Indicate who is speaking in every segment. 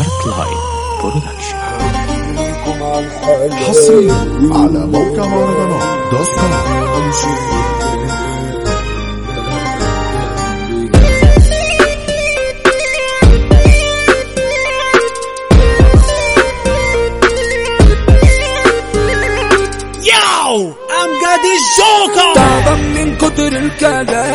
Speaker 1: ارت لاين برودكشن
Speaker 2: حصريا على موقع مهرجانات دوت كوم
Speaker 3: Yo! أمجد الجوكر
Speaker 4: تعبان من كتر الكلام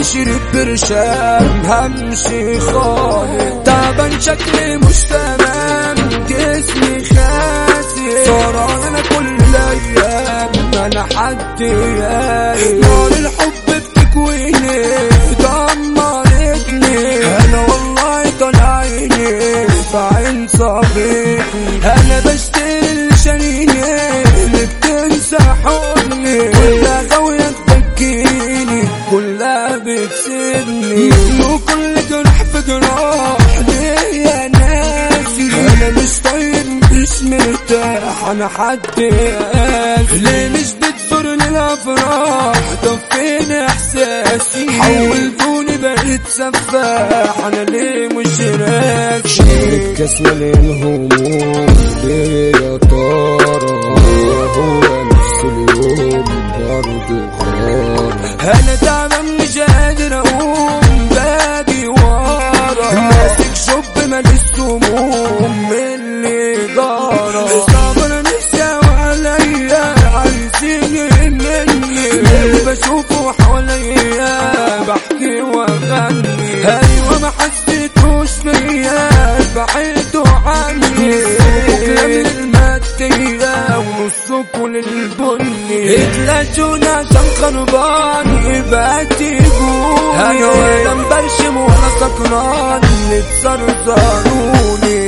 Speaker 4: لشريط برشام همشي خالد تعبان شكلي مش تمام جسمي خاسي سهران أنا كل الأيام أنا حد ياي نار الحب بتكويني دمرتني أنا والله طالع عيني بعين صبيحي مش مرتاح أنا حد قاسي ليه مش بتزورني الافراح؟ طب فين احساسي؟ حولتوني بقيت سفاح. أنا ليه مش راكي شايل كاس مليان هموم ليه يا ترى هو نفس اليوم برضه خار. أنا تعبان مش قادر اقوم. باجي ورا. ماسك شوب ماليش سموم اللي بشوفه حواليا بحكي واغني أيوه ما حسيتوش فيا بعيدوا عني. المادية ونصكوا للبني. اتلاشونا عشان خربان يبقى تيجوني أنا ولا مبرشم ولا سكران نتصرصروني قطعتوا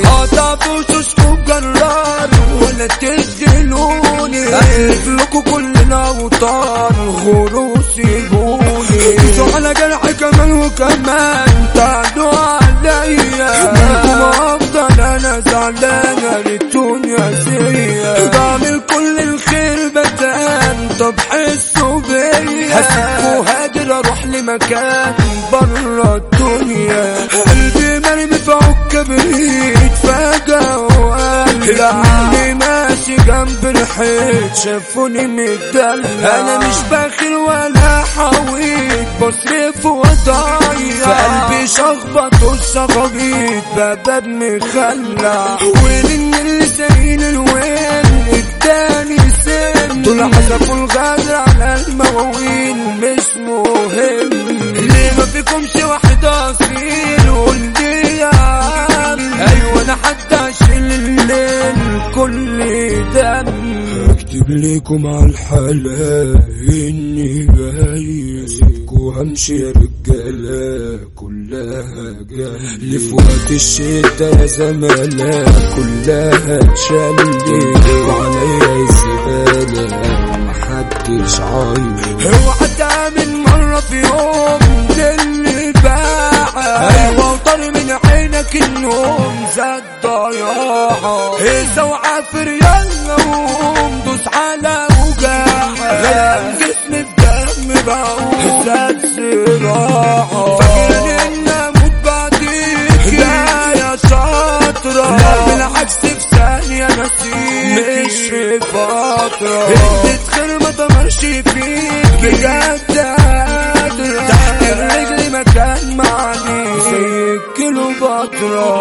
Speaker 4: أنتوا على جرح كمان. وكمان تعدوا عليا منكم أفضل أنا زعلانة للدنيا سيا بعمل كل الخير بتان. طب حسوا بيا. هسيبكوا هادر أروح لمكان برا الدنيا. قلبي مرمي في عكبريت فجأة وقال لعلي ماشي جنب الحيط. شافوني متدلع أنا مش باخر ولا حويت بصرف وضايع. قلبي شخبط والشخابيط باباب مخلع. وين اللي سايل الوين اداني سن. دول حذفوا الغدر على المواويل مش مهم. ليه ما فيكمش واحد اصيل قول لي يا عم أيوه أنا حتى أشيل الليل كل دم. أكتب لكم على الحلا إني باين يا رجالة كلها جاية لفوات الشتا يا زمالة كلها تشلي. وعليا الزبالة محدش عايز اوعى تعمل مرة في يوم اللي باع أيوه. وطري من عينك النوم زاد ضياعة. هيسا وعافر فترة انت ما تمرش فيك بجد تحت الرجل مكان معلي زي كيلو بطرة